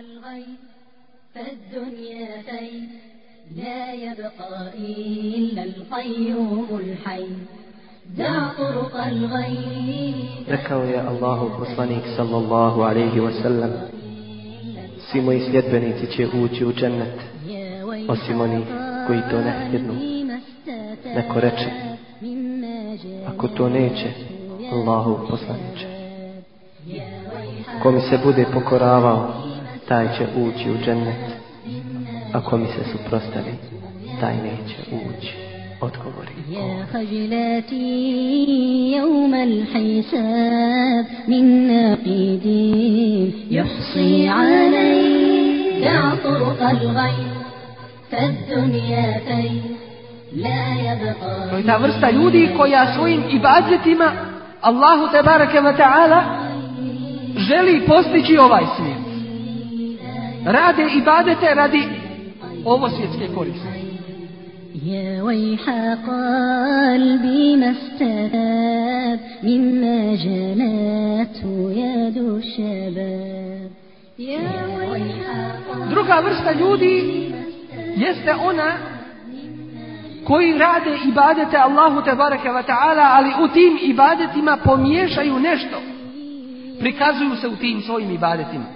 الغيب فالدنيا فين لا يبقى إلا القيوم الحي دع طرق الغيب Rekao je Allahu poslanik sallallahu alaihi wasallam Svi moji sljedbenici će ući u džennet يا ويح Osim oni koji to ne htjednu. قلبي ما استتاب Neko reče, مما جاء ako to neće, Allahu poslaniće. يا ويح Ko mi se bude pokoravao, taj će ući u džennet, a ko mi se suprostavi, taj neće ući. Odgovori. Ja hajlati jevm al-hisab min naqidin jahsi alaj da turqa al-gajb fad fej To je ta vrsta ljudi koja svojim ibadetima Allahu te barake wa ta'ala želi postići ovaj svijet. Rade ibadete radi ovo svjetske koriste. يا ويح قلبي ما استتاب مما جنته يد الشباب يا ويح Druga vrsta ljudi jeste ona koji rade ibadete Allahu te bareke ve ta'ala, ali u tim ibadetima pomiješaju nešto. Prikazuju se u tim svojim ibadetima.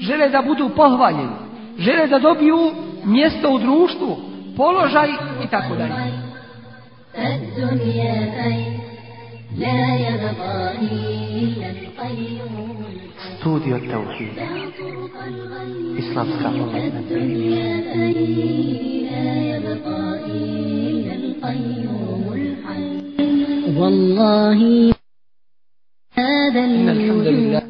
Žele da budu pohvaljeni. Žele da dobiju mjesto u društvu, položaj i tako dalje. الدنيا فين لا يبقى إلا القيوم Studio Tauhid. Islamska omladna. الدنيا فين لا يبقى إلا القيوم الحي والله هذا إن الحمد لله الوجود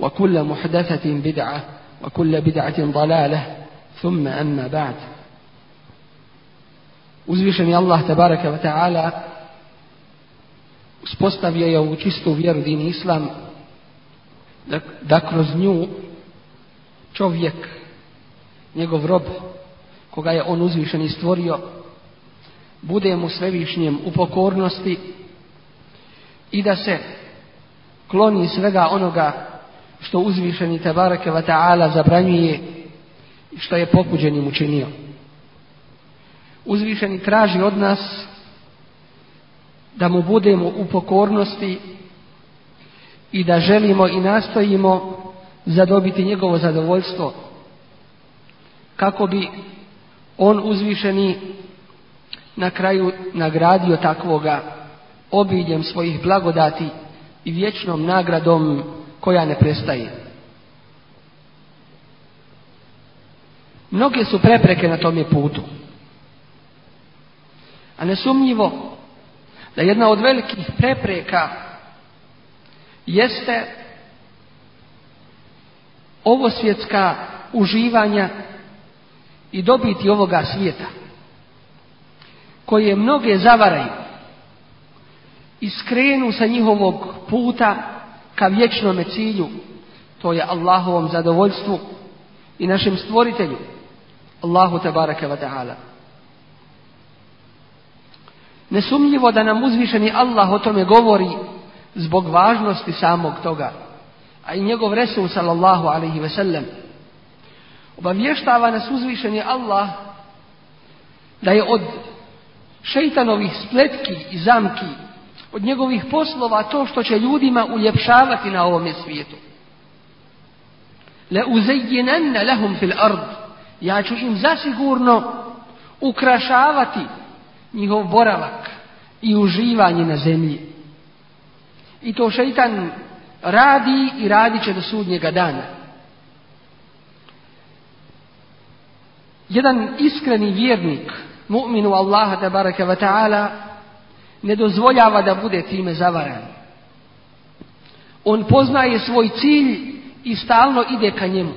وكل محدثة بدعة وكل بدعة ضلالة ثم أما بعد Uzvišeni Allah tabaraka wa ta'ala uspostavio je ovu čistu vjeru din islam da, da kroz nju čovjek, njegov rob, koga je on uzvišeni stvorio, bude mu svevišnjem u pokornosti i da se kloni svega onoga što uzvišeni tabaraka wa ta'ala zabranjuje i što je pokuđenim učinio. Uzvišeni traži od nas da mu budemo u pokornosti i da želimo i nastojimo zadobiti njegovo zadovoljstvo kako bi on uzvišeni na kraju nagradio takvoga obiljem svojih blagodati i vječnom nagradom koja ne prestaje. Mnoge su prepreke na tome putu. A nesumnjivo da jedna od velikih prepreka jeste ovo svjetska uživanja i dobiti ovoga svijeta koje mnoge zavaraju i skrenu sa njihovog puta ka vječnome cilju to je Allahovom zadovoljstvu i našem stvoritelju Allahu tabaraka wa ta'ala Nesumnjivo da nam uzvišeni Allah o tome govori zbog važnosti samog toga. A i njegov Resul sallallahu alaihi ve sellem obavještava nas uzvišeni Allah da je od šeitanovih spletki i zamki, od njegovih poslova to što će ljudima uljepšavati na ovome svijetu. Le uzejjenenne lahum fil ard. Ja ću im zasigurno ukrašavati njihov boravak i uživanje na zemlji. I to šeitan radi i radit će do sudnjega dana. Jedan iskreni vjernik, mu'minu Allaha tabaraka wa ta'ala, ne dozvoljava da bude time zavaran. On poznaje svoj cilj i stalno ide ka njemu.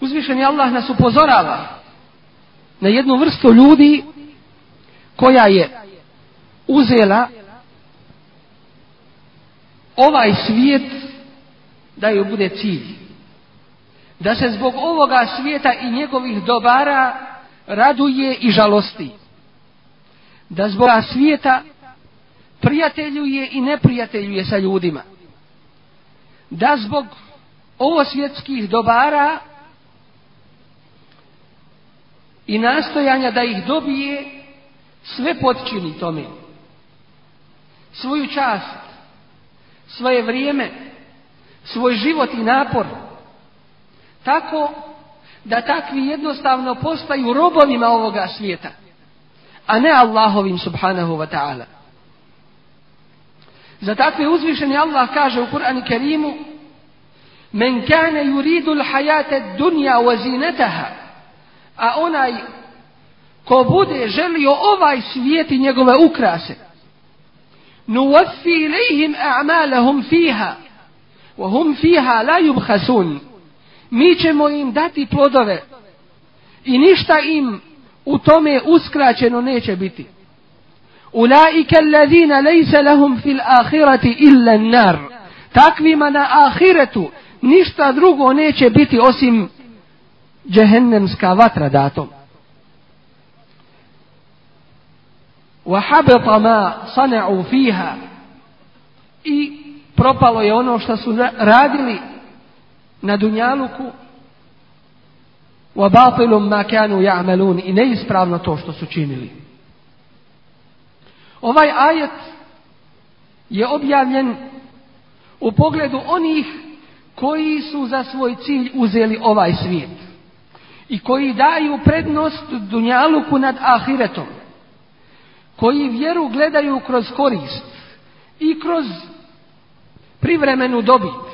Uzvišeni Allah nas upozorava na jednu vrstu ljudi koja je uzela ovaj svijet da joj bude cilj. Da se zbog ovoga svijeta i njegovih dobara raduje i žalosti. Da zbog svijeta prijateljuje i neprijateljuje sa ljudima. Da zbog ovo svjetskih dobara i nastojanja da ih dobije sve potčini tome. Svoju čast, svoje vrijeme, svoj život i napor. Tako da takvi jednostavno postaju robovima ovoga svijeta, a ne Allahovim subhanahu wa ta'ala. Za takve uzvišeni Allah kaže u Kur'anu Kerimu Men kane yuridu l'hajate dunja wa zinetaha a onaj ko bude želio ovaj svijet i njegove ukrase nuwaffi ilihim a'malahum fiha wa hum fiha la yubhasun mi ćemo im dati plodove i ništa im u tome uskraćeno neće biti ulaika alladhina laysa lahum fil akhirati illa an-nar takvima na ahiretu ništa drugo neće biti osim džehennemska vatra datom. وَحَبَطَ مَا صَنَعُوا فِيهَا I propalo je ono što su radili na Dunjaluku وَبَاطِلُمْ مَا كَانُوا يَعْمَلُونَ I neispravno to što su činili. Ovaj ajet je objavljen u pogledu onih koji su za svoj cilj uzeli ovaj svijet i koji daju prednost dunjaluku nad ahiretom, koji vjeru gledaju kroz korist i kroz privremenu dobit.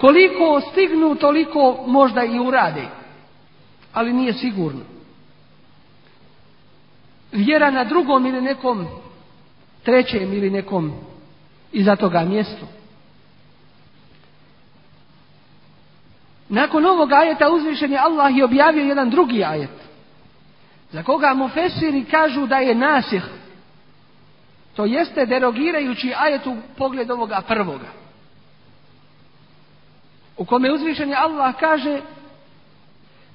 Koliko stignu, toliko možda i urade ali nije sigurno. Vjera na drugom ili nekom trećem ili nekom iza toga mjestu. Nakon ovog ajeta uzvišen je Allah i objavio jedan drugi ajet. Za koga mu fesiri kažu da je nasih. To jeste derogirajući ajet u pogled ovoga prvoga. U kome uzvišen je Allah kaže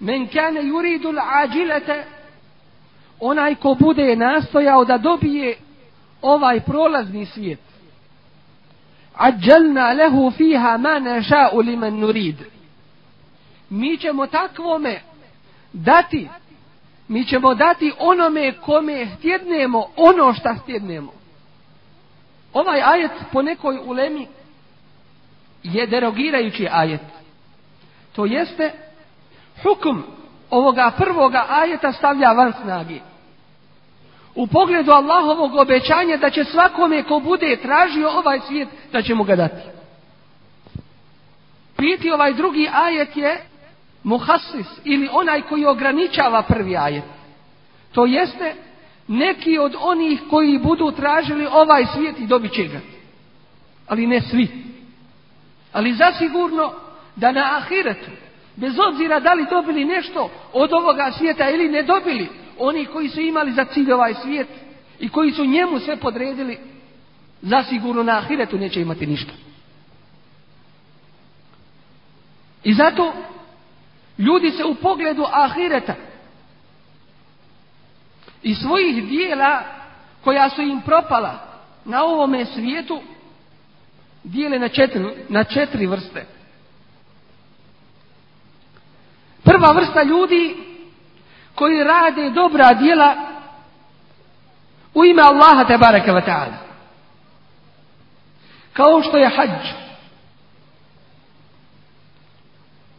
Men kane yuridu l'ađilete Onaj ko bude nastojao da dobije ovaj prolazni svijet. Ađalna lehu fiha ma naša'u liman nurid mi ćemo takvome dati, mi ćemo dati onome kome htjednemo ono što htjednemo. Ovaj ajet po nekoj ulemi je derogirajući ajet. To jeste hukm ovoga prvoga ajeta stavlja van snage. U pogledu Allahovog obećanja da će svakome ko bude tražio ovaj svijet da će mu ga dati. Piti ovaj drugi ajet je muhasis ili onaj koji ograničava prvi ajet. To jeste neki od onih koji budu tražili ovaj svijet i dobit će ga. Ali ne svi. Ali zasigurno da na ahiretu, bez obzira da li dobili nešto od ovoga svijeta ili ne dobili, oni koji su imali za cilj ovaj svijet i koji su njemu sve podredili, zasigurno na ahiretu neće imati ništa. I zato Ljudi se u pogledu ahireta i svojih dijela koja su im propala na ovome svijetu dijele na četiri, na četiri vrste. Prva vrsta ljudi koji rade dobra djela u ime Allaha te baraka wa ta'ala. Kao što je hađ.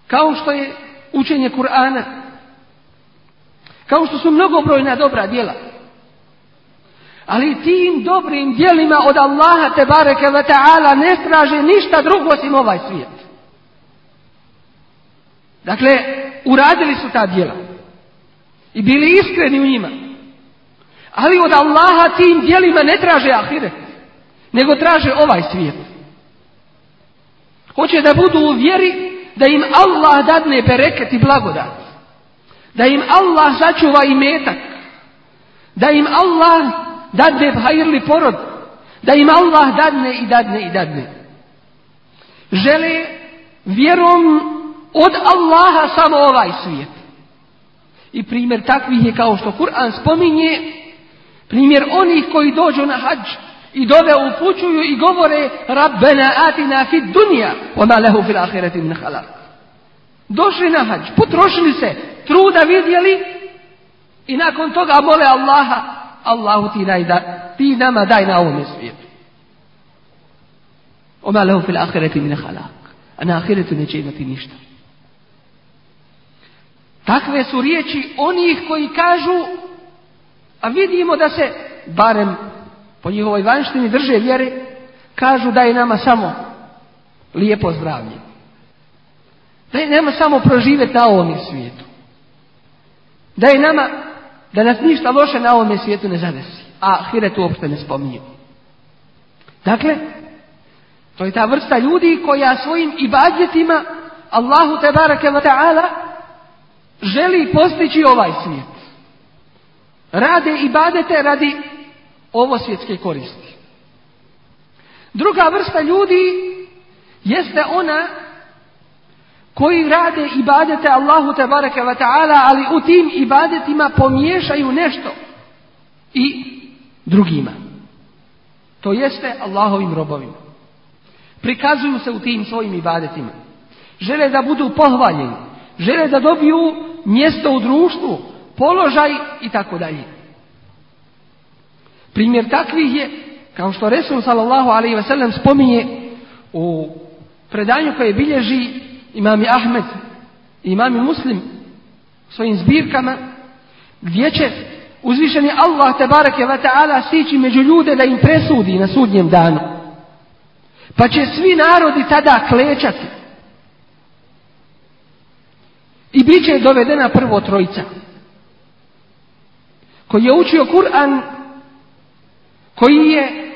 Kao što je učenje Kur'ana, kao što su mnogobrojna dobra djela. Ali tim dobrim djelima od Allaha te bareke ve ta'ala ne traže ništa drugo osim ovaj svijet. Dakle, uradili su ta djela i bili iskreni u njima. Ali od Allaha tim djelima ne traže ahiret, nego traže ovaj svijet. Hoće da budu u vjeri da im Allah dadne bereket i blagodat. Da im Allah sačuva i metak. Da im Allah dadne hajrli porod. Da im Allah dadne i dadne i dadne. Žele vjerom od Allaha samo ovaj svijet. I primjer takvih je kao što Kur'an spominje, primjer onih koji dođu na hađ i dove upućuju i govore Rabbena atina fid dunja ma lehu fil ahireti min. Došli na hađ, potrošili se, truda vidjeli i nakon toga mole Allaha, Allahu ti, daj da, ti nama daj na ovome svijetu. wa ma lehu fil ahireti min halak. A na ahiretu neće imati ništa. Takve su riječi onih koji kažu, a vidimo da se, barem po njihovoj vanštini drže vjere, kažu da je nama samo lijepo zdravlje. Da je nama samo proživjeti na ovome svijetu. Da je nama, da nas ništa loše na ovome svijetu ne zadesi. A Hiret uopšte ne spominju. Dakle, to je ta vrsta ljudi koja svojim ibadjetima Allahu te barake wa ta'ala želi postići ovaj svijet. Rade ibadete radi ovo svjetske koristi. Druga vrsta ljudi jeste ona koji rade ibadete Allahu te bareke wa ta'ala, ali u tim ibadetima pomiješaju nešto i drugima. To jeste Allahovim robovima. Prikazuju se u tim svojim ibadetima. Žele da budu pohvaljeni. Žele da dobiju mjesto u društvu, položaj i tako dalje. Primjer takvih je, kao što Resul sallallahu alaihi ve sellem spominje u predanju koje bilježi imami Ahmed i imami Muslim svojim zbirkama, gdje će uzvišeni Allah te bareke wa ta'ala stići među ljude da im presudi na sudnjem danu. Pa će svi narodi tada klečati. I bit će dovedena prvo trojica. Koji je učio Kur'an, koji je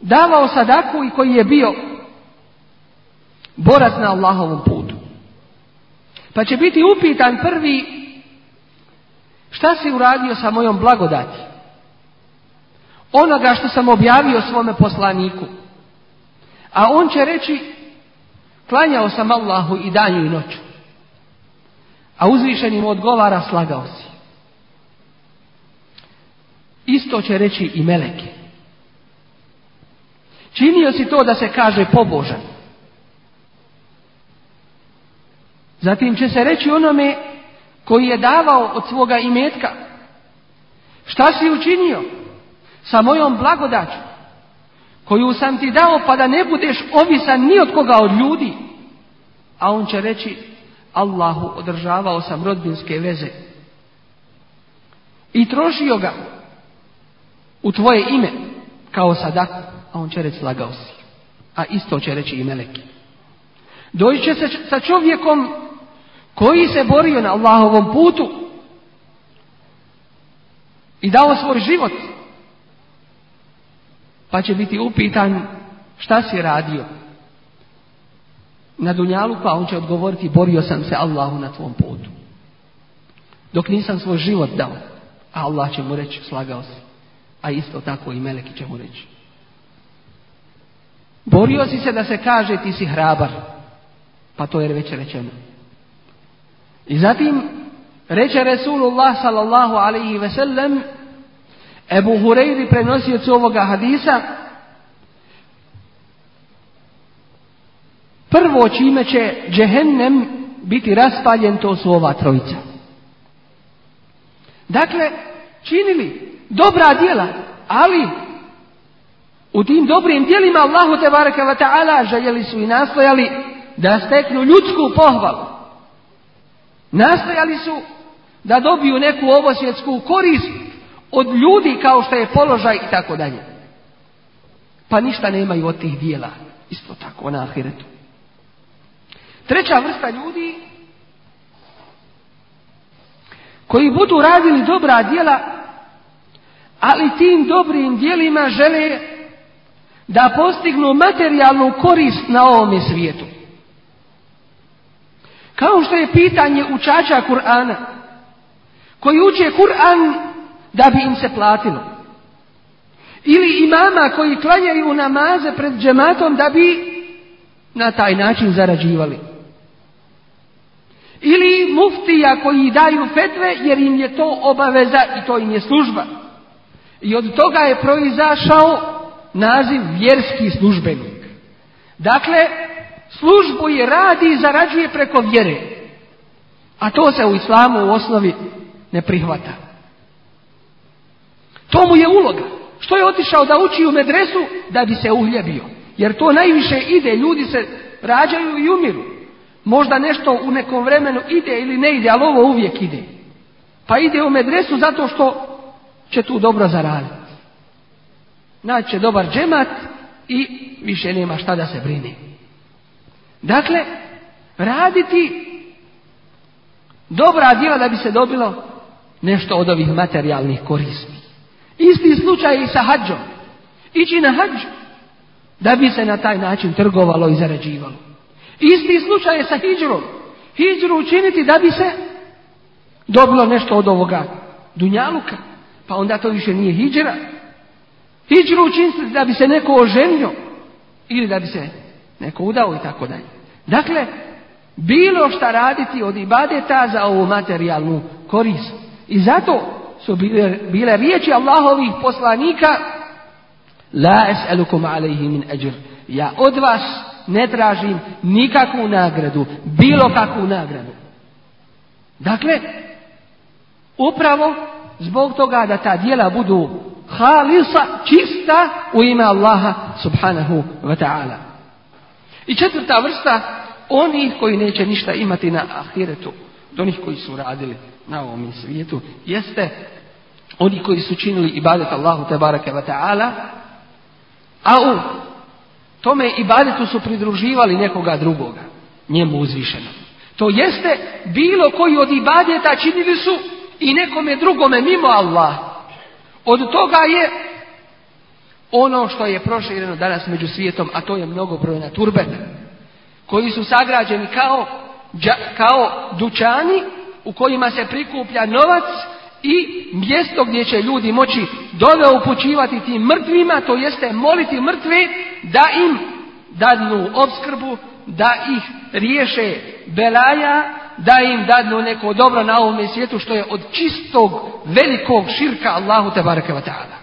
davao sadaku i koji je bio borac na Allahovom putu. Pa će biti upitan prvi šta si uradio sa mojom blagodati? Onoga što sam objavio svome poslaniku. A on će reći klanjao sam Allahu i danju i noću. A uzvišeni mu odgovara slagao si. Isto će reći i meleke. Činio si to da se kaže pobožan. Zatim će se reći onome koji je davao od svoga imetka. Šta si učinio sa mojom blagodaću koju sam ti dao pa da ne budeš ovisan ni od koga od ljudi. A on će reći Allahu održavao sam rodbinske veze i trošio ga u tvoje ime kao sadaku, a on će reći slagao si. A isto će reći i meleki. Doći će se sa čovjekom koji se borio na Allahovom putu i dao svoj život, pa će biti upitan šta si radio na dunjalu, pa on će odgovoriti borio sam se Allahu na tvom putu. Dok nisam svoj život dao, a Allah će mu reći slagao si. A isto tako i meleki će mu reći. Borio si se da se kaže ti si hrabar. Pa to je već rečeno. I zatim reče Resulullah sallallahu alaihi ve sellem Ebu Hureyri prenosioc ovoga hadisa prvo čime će džehennem biti raspaljen to su ova trojica. Dakle, činili dobra djela, ali u tim dobrim djelima Allahu te baraka wa ta'ala željeli su i nastojali da steknu ljudsku pohvalu. Nastojali su da dobiju neku ovosvjetsku korist od ljudi kao što je položaj i tako dalje. Pa ništa nemaju od tih dijela. Isto tako na ahiretu. Treća vrsta ljudi koji budu radili dobra djela, ali tim dobrim djelima žele da postignu materijalnu korist na ovome svijetu. Kao što je pitanje učača Kur'ana, koji uče Kur'an da bi im se platilo. Ili imama koji klanjaju namaze pred džematom da bi na taj način zarađivali. Ili muftija koji daju fetve jer im je to obaveza i to im je služba. I od toga je proizašao naziv vjerski službenik. Dakle, službu je radi i zarađuje preko vjere. A to se u islamu u osnovi ne prihvata. To mu je uloga. Što je otišao da uči u medresu da bi se uhljebio. Jer to najviše ide, ljudi se rađaju i umiru. Možda nešto u nekom vremenu ide ili ne ide, ali ovo uvijek ide. Pa ide u medresu zato što će tu dobro zaraditi. Naće dobar džemat i više nema šta da se brini. Dakle, raditi dobra djela da bi se dobilo nešto od ovih materijalnih koristi. Isti slučaj i sa hađom. Ići na hađ da bi se na taj način trgovalo i zarađivalo. Isti slučaj je sa hijđrom. Hijđru učiniti da bi se dobilo nešto od ovoga dunjaluka. Pa onda to više nije hijđra. Hijđru učiniti da bi se neko oženio. Ili da bi se neko udao i tako dalje. Dakle, bilo šta raditi od ibadeta za ovu materijalnu korist. I zato su bile, bile riječi Allahovih poslanika La es'alukum alaihi min ajr. Ja od vas ne tražim nikakvu nagradu, bilo kakvu nagradu. Dakle, upravo zbog toga da ta dijela budu halisa, čista u ime Allaha subhanahu wa ta'ala. I četvrta vrsta, onih koji neće ništa imati na ahiretu, do onih koji su radili na ovom svijetu, jeste oni koji su činili ibadet Allahu tebareke wa ta'ala, a u tome ibadetu su pridruživali nekoga drugoga, njemu uzvišenom. To jeste, bilo koji od ibadeta činili su i nekome drugome mimo Allah. Od toga je ono što je prošireno danas među svijetom, a to je mnogobrojna turbeta, koji su sagrađeni kao, kao dućani u kojima se prikuplja novac i mjesto gdje će ljudi moći dole upućivati tim mrtvima, to jeste moliti mrtve da im dadnu obskrbu, da ih riješe belaja, da im dadnu neko dobro na ovome svijetu što je od čistog velikog širka Allahu te bareke wa ta'ala.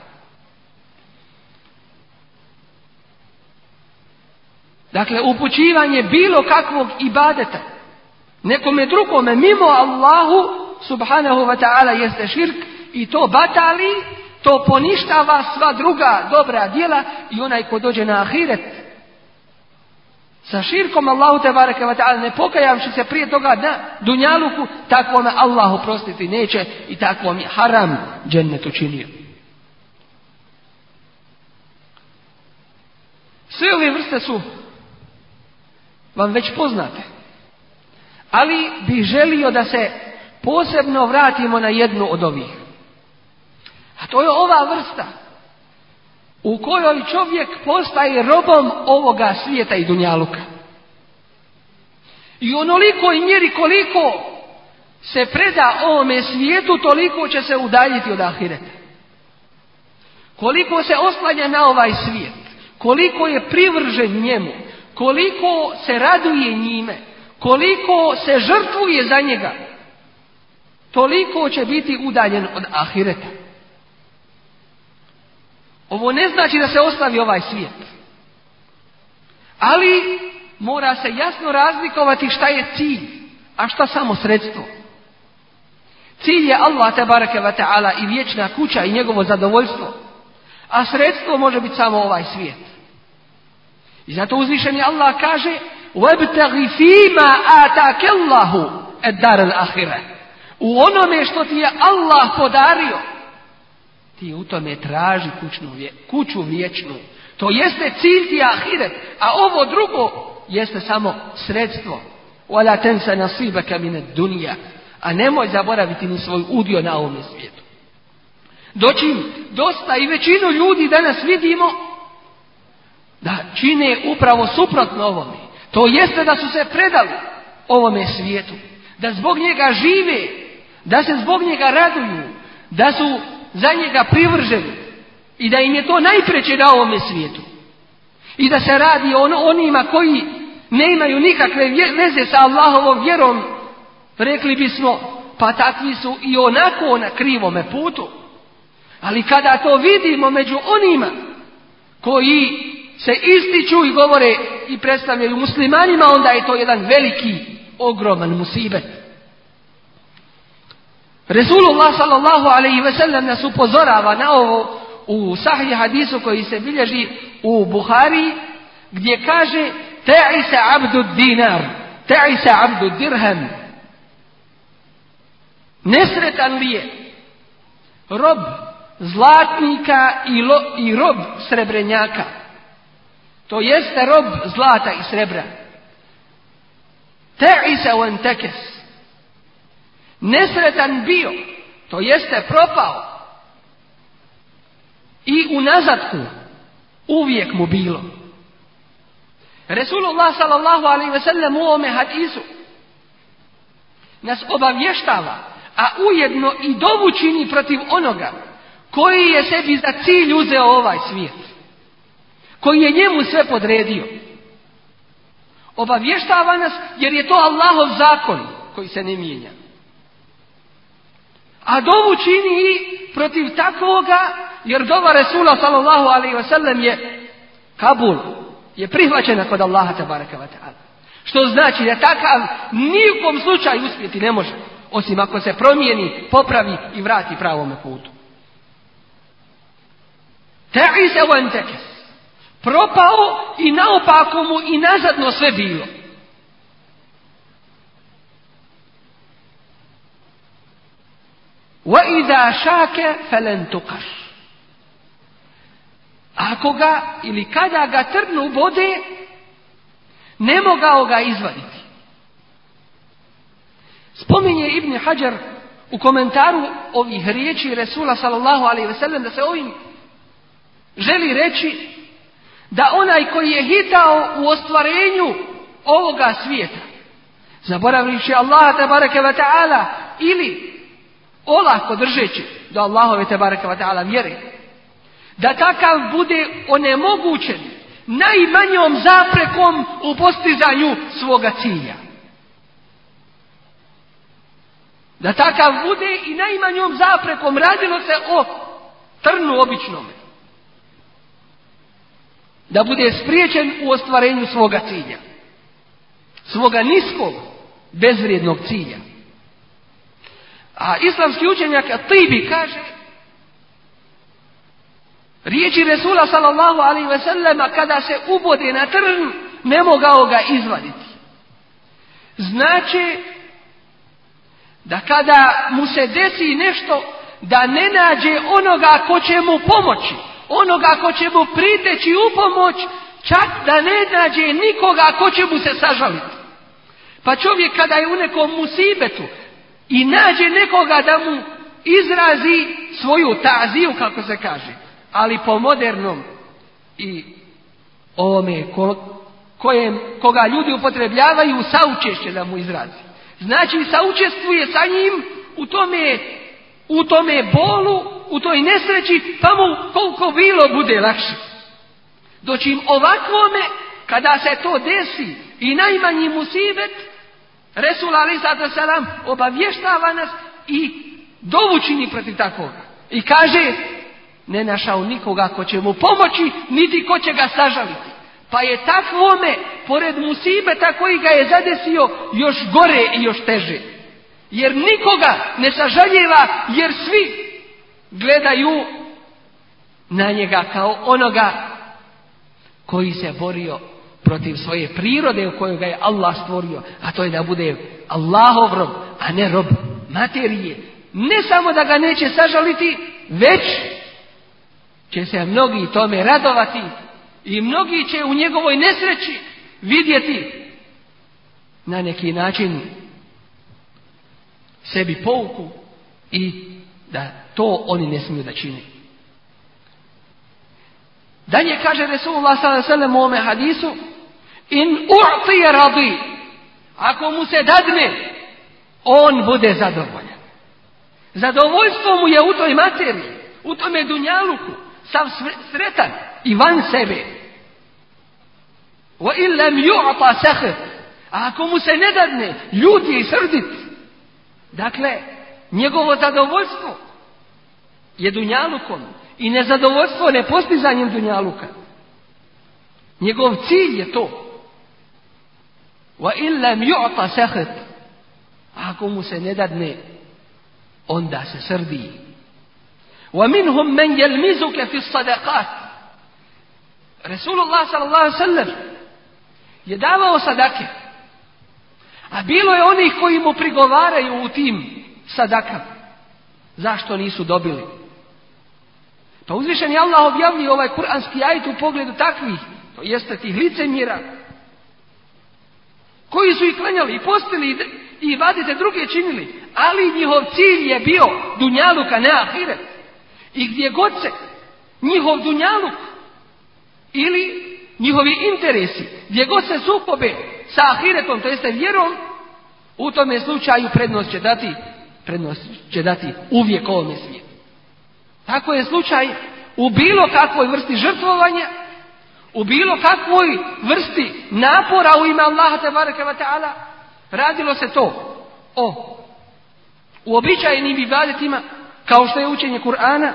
Dakle, upućivanje bilo kakvog ibadeta nekome drugome mimo Allahu subhanahu wa ta'ala jeste širk i to batali, to poništava sva druga dobra djela i onaj ko dođe na ahiret sa širkom Allahu te bareke wa ta'ala ne pokajavši se prije toga na dunjaluku, takvome Allah oprostiti neće i takvom je haram džennet učinio. Sve ove vrste su vam već poznate. Ali bih želio da se posebno vratimo na jednu od ovih. A to je ova vrsta u kojoj čovjek postaje robom ovoga svijeta i dunjaluka. I onolikoj mjeri koliko se preda ovome svijetu, toliko će se udaljiti od ahireta. Koliko se oslanja na ovaj svijet, koliko je privržen njemu, koliko se raduje njime, koliko se žrtvuje za njega, toliko će biti udaljen od ahireta. Ovo ne znači da se ostavi ovaj svijet. Ali mora se jasno razlikovati šta je cilj, a šta samo sredstvo. Cilj je Allah tabaraka wa ta'ala i vječna kuća i njegovo zadovoljstvo. A sredstvo može biti samo ovaj svijet. I zato uzvišeni Allah kaže وَابْتَغِ فِيمَا آتَاكَ اللَّهُ et dar al ahire. u onome što ti je Allah podario, ti u tome traži kućnu, kuću vječnu. To jeste cilj ti ahiret, a ovo drugo jeste samo sredstvo. Wala tensa nasibaka min dunja. A nemoj zaboraviti ni svoj udio na ovome svijetu. Dočim dosta i većinu ljudi danas vidimo da čine upravo suprotno ovome. To jeste da su se predali ovome svijetu. Da zbog njega žive. Da se zbog njega raduju. Da su za njega privrženi. I da im je to najpreće na ovome svijetu. I da se radi o ono- onima koji ne imaju nikakve veze sa Allahovom vjerom. Rekli bismo, pa takvi su i onako na krivome putu. Ali kada to vidimo među onima koji se ističu i govore i predstavljaju muslimanima, onda je to jedan veliki, ogroman musibet. Resulullah sallallahu alaihi ve sellem nas upozorava na ovo u sahih hadisu koji se bilježi u Buhari gdje kaže Ta'isa abdu dinar, ta'isa abdu dirham. Nesretan li je rob zlatnika i, lo, i rob srebrenjaka. To jeste rob zlata i srebra. Ta'isa wan tekes. Nesretan bio, to jeste propao. I u nazadku uvijek mu bilo. Resulullah sallallahu alaihi ve sellem u ovome hadisu nas obavještava, a ujedno i dovu čini protiv onoga koji je sebi za cilj uzeo ovaj svijet. Koji je njemu sve podredio. Obavještava nas jer je to Allahov zakon koji se ne mijenja. A dovu čini i protiv takvoga jer dova Resula sallallahu alaihi ve sellem je Kabul, je prihvaćena kod Allaha tabaraka wa ta'ala. Što znači da takav nijekom slučaju uspjeti ne može, osim ako se promijeni, popravi i vrati pravome putu. U tekes. Propao i naopako mu i nazadno sve bilo. وَإِذَا شَاكَ فَلَنْ تُقَرْ Ako ga ili kada ga trnu bode, ne mogao ga izvaditi. Spominje Ibn Hajar u komentaru ovih riječi Resula sallallahu alaihi ve sellem da se ovim želi reći da onaj koji je hitao u ostvarenju ovoga svijeta, zaboravivši Allaha tabaraka wa ta'ala ili olako držeći do Allahove tabaraka wa ta'ala vjere, da takav bude onemogućen najmanjom zaprekom u postizanju svoga cilja. Da takav bude i najmanjom zaprekom radilo se o trnu običnome. Da bude spriječen u ostvarenju svoga cilja. Svoga niskog, bezvrijednog cilja. A islamski učenjak Tibi kaže Riječi Resula sallallahu alaihi ve sellema kada se ubode na trn, ne mogao ga izvaditi. Znači da kada mu se desi nešto, da ne nađe onoga ko će mu pomoći, onoga ko će mu priteći u pomoć, čak da ne nađe nikoga ko će mu se sažaliti. Pa čovjek kada je u nekom musibetu i nađe nekoga da mu izrazi svoju taziju, kako se kaže, ali po modernom i ovome ko, kojem, koga ljudi upotrebljavaju saučešće da mu izrazi. Znači saučestvuje sa njim u tome, u tome bolu, u toj nesreći, pa mu koliko bilo bude lakše. Doćim ovakvome, kada se to desi i najmanji musibet, Resul Ali Salam obavještava nas i dovučini protiv takvoga. I kaže, ne našao nikoga ko će mu pomoći, niti ko će ga sažaliti. Pa je takvome, pored musibeta koji ga je zadesio, još gore i još teže. Jer nikoga ne sažaljeva, jer svi gledaju na njega kao onoga koji se borio protiv svoje prirode u kojoj ga je Allah stvorio, a to je da bude Allahov rob, a ne rob materije. Ne samo da ga neće sažaliti, već će se mnogi tome radovati i mnogi će u njegovoj nesreći vidjeti na neki način sebi pouku i da to oni ne smiju da čini. Dalje kaže Resulullah s.a.v. u ovome hadisu in u'ti radi ako mu se dadne on bude zadovoljan. Zadovoljstvo mu je u toj materiji, u tome dunjaluku, sav sretan i van sebe. Wa illam yu'ta sakhat. A ako mu se ne dadne, ljuti i srdit. Dakle, njegovo zadovoljstvo je dunjalukom i nezadovoljstvo nepostizanjem dunjaluka. Njegov cilj je to. Wa illam yu'ta sakhat. Ako mu se ne dadne, onda se srdi. Wa minhum man yalmizuka fi sadaqat. Rasulullah sallallahu alejhi ve sellem je davao sadake. A bilo je onih koji mu prigovaraju u tim sadakama. Zašto nisu dobili? Pa uzvišen je Allah objavljuje ovaj kuranski ajet u pogledu takvih, to jeste tih licemira koji su i klanjali i postili i vadite druge činili, ali njihov cilj je bio dunjaluka, ne ahiret. I gdje god se njihov dunjaluk ili njihovi interesi, gdje god se sukobe sa ahiretom, to jeste vjerom, u tome slučaju prednost će dati, prednost će dati uvijek ovome svijetu. Tako je slučaj u bilo kakvoj vrsti žrtvovanja, u bilo kakvoj vrsti napora u ime Allaha te bareke ve taala radilo se to o uobičajenim ibadetima kao što je učenje Kur'ana,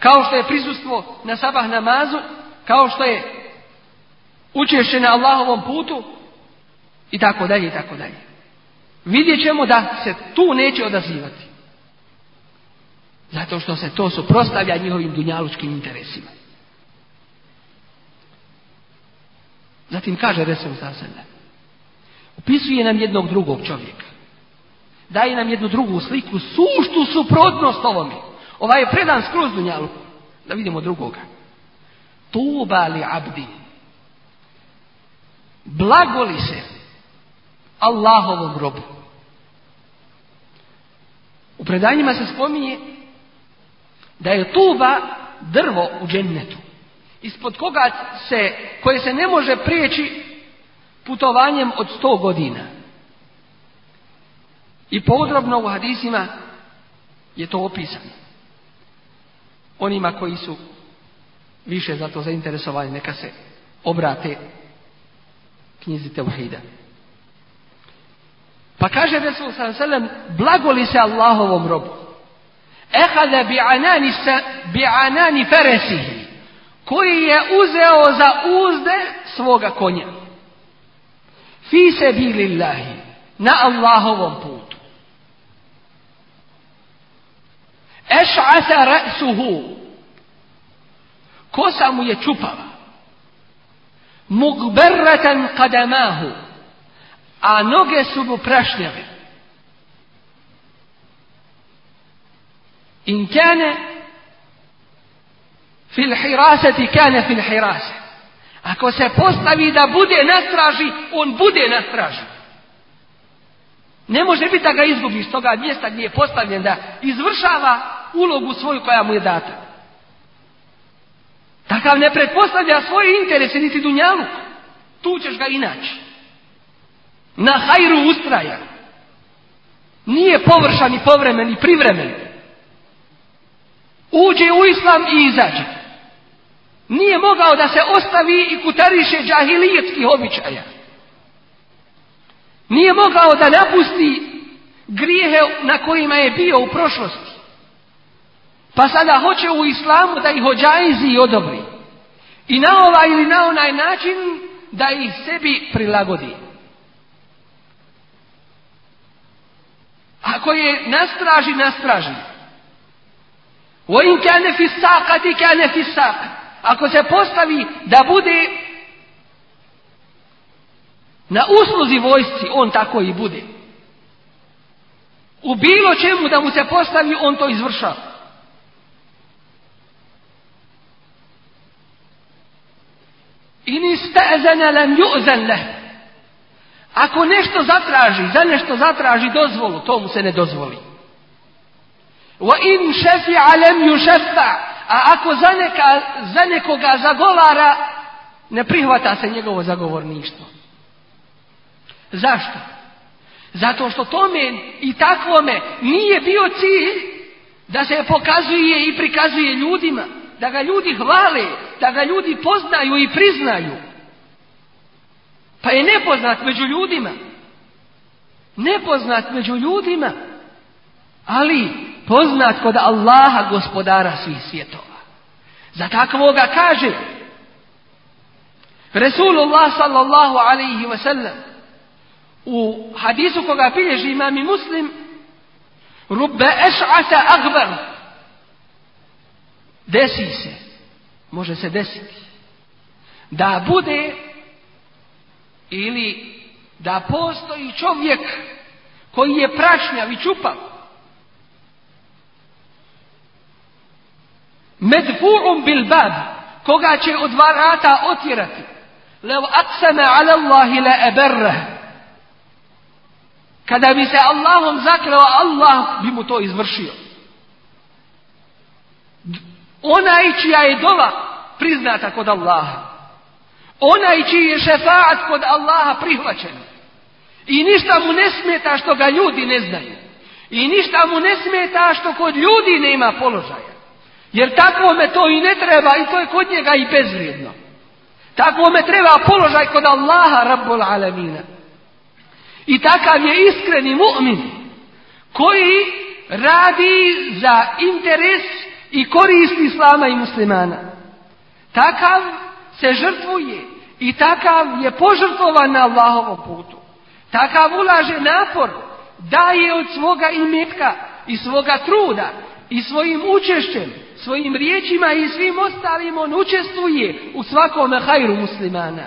kao što je prisustvo na sabah namazu, kao što je učešće na Allahovom putu i tako dalje i tako dalje. Vidjet ćemo da se tu neće odazivati. Zato što se to suprostavlja njihovim dunjalučkim interesima. Zatim kaže Resul Zasada. Upisuje nam jednog drugog čovjeka. Daje nam jednu drugu sliku, suštu suprotnost ovome. Ovaj je predan skroz dunjalu. Da vidimo drugoga. Tuba li abdi. Blagoli se Allahovom robu. U predanjima se spominje da je tuba drvo u džennetu. Ispod koga se, koje se ne može prijeći putovanjem od sto godina. I podrobno u hadisima je to opisano. Onima koji su više za to zainteresovani, neka se obrate knjizi Teuhida. Pa kaže Resul sallam, blagoli se Allahovom robu. Ehada bi anani, bi anani feresihi, koji je uzeo za uzde svoga konja. Fi se bilillahi, na Allahovom putu. Eš'asa ra'suhu, kosa mu je čupava. Mugberratan kadamahu, a noge su mu prašnjave. In kane fil hirasati kane fil hirasa. Ako se postavi da bude na straži, on bude na straži. Ne može biti da ga izgubiš toga mjesta gdje je postavljen da izvršava ulogu svoju koja mu je data. Takav ne pretpostavlja svoje interese niti dunjalu. Tu ćeš ga inaći. Na hajru ustraja. Nije površan i povremen i privremen. Uđe u islam i izađe. Nije mogao da se ostavi i kutariše džahilijetskih običaja. Nije mogao da napusti grijehe na kojima je bio u prošlosti. Pa sada hoće u islamu da ih hođajzi i odobri. I na ovaj ili na onaj način da ih sebi prilagodi. Ako je nastraži, nastraži. وَإِنْ كَانَ فِي السَّاقَةِ كَانَ فِي السَّاقَ ako se postavi da bude na usluzi vojsci, on tako i bude. U bilo čemu da mu se postavi, on to izvršava. In ista'zana lam. Ako nešto zatraži, za nešto zatraži dozvolu, to mu se ne dozvoli. Wa in lam. A ako za, neka, za nekoga zagovara, ne prihvata se njegovo zagovorništvo. Zašto? Zato što tome i takvome nije bio cilj da se pokazuje i prikazuje ljudima, da ga ljudi hvale, da ga ljudi poznaju i priznaju. Pa je nepoznat među ljudima. Nepoznat među ljudima, ali poznat kod Allaha gospodara svih svjetova. Za takvoga kaže Resulullah sallallahu alaihi wa sallam u hadisu koga bilježi imam muslim rubbe eš'asa akbar desi se može se desiti da bude ili da postoji čovjek koji je prašnjav i čupav medfu'um bil bab koga će od varata otjerati lev aksame ala Allahi la eberrah kada bi se Allahom zakleo, Allah bi mu to izvršio. Onaj čija je dova priznata kod Allaha. Onaj čiji je šefaat kod Allaha prihvaćen. I ništa mu ne smeta što ga ljudi ne znaju. I ništa mu ne smeta što kod ljudi nema položaja. Jer takvome to i ne treba i to je kod njega i bezvrijedno. Takvome treba položaj kod Allaha Rabbul Alamina. I takav je iskreni mu'min koji radi za interes i korist islama i muslimana. Takav se žrtvuje i takav je požrtvovan na Allahovom putu. Takav ulaže napor, daje od svoga imetka i svoga truda i svojim učešćem, svojim riječima i svim ostalim on učestvuje u svakome hajru muslimana.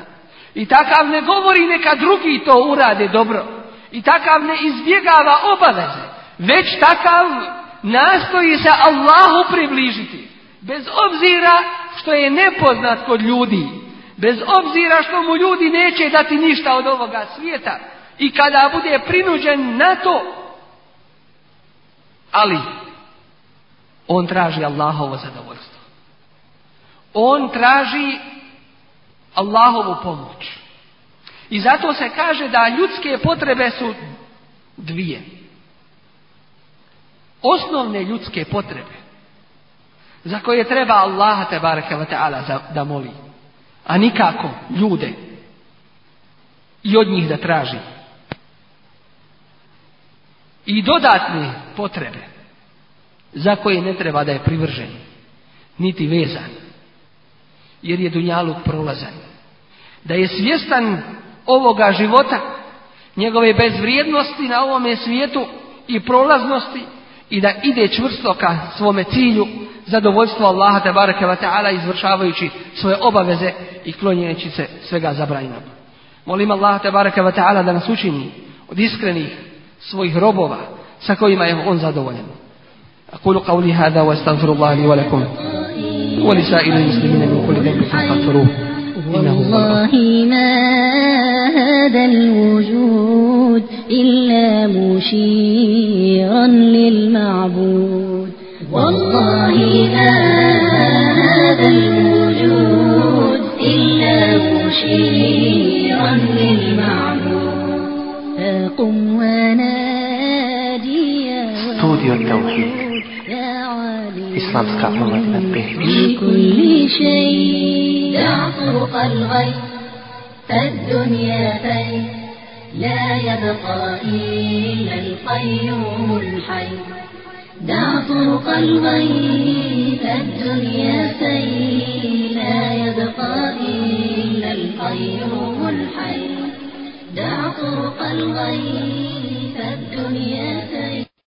I takav ne govori neka drugi to urade dobro. I takav ne izbjegava obaveze. Već takav nastoji se Allahu približiti. Bez obzira što je nepoznat kod ljudi. Bez obzira što mu ljudi neće dati ništa od ovoga svijeta. I kada bude prinuđen na to. Ali on traži Allahovo zadovoljstvo. On traži Allahovu pomoć. I zato se kaže da ljudske potrebe su dvije. Osnovne ljudske potrebe za koje treba Allaha te taala da moli, a nikako ljude i od njih da traži. I dodatne potrebe za koje ne treba da je privržen, niti vezan, jer je dunjaluk prolazan. Da je svjestan ovoga života, njegove bezvrijednosti na ovome svijetu i prolaznosti i da ide čvrsto ka svome cilju zadovoljstvo Allaha te ve taala izvršavajući svoje obaveze i klonjeći se svega zabranjenog. Molim Allaha te bareke ve taala da nas učini od iskrenih svojih robova sa kojima je on zadovoljan. أقول قولي هذا وأستغفر الله لي ولكم ولسائر المسلمين من كل ذنب فاستغفروه والله ما هذا الوجود إلا مشيرا للمعبود. والله ما هذا الوجود إلا مشيرا للمعبود. فقم ونادي استوديو التوحيد. علي Islamska omladina Pehlić. بكل شيء دع طرق الغي فالدنيا فين لا يبقى إلا القيوم الحي دع طرق الغي فالدنيا فين لا يبقى إلا القيوم الحي دع طرق الغي فالدنيا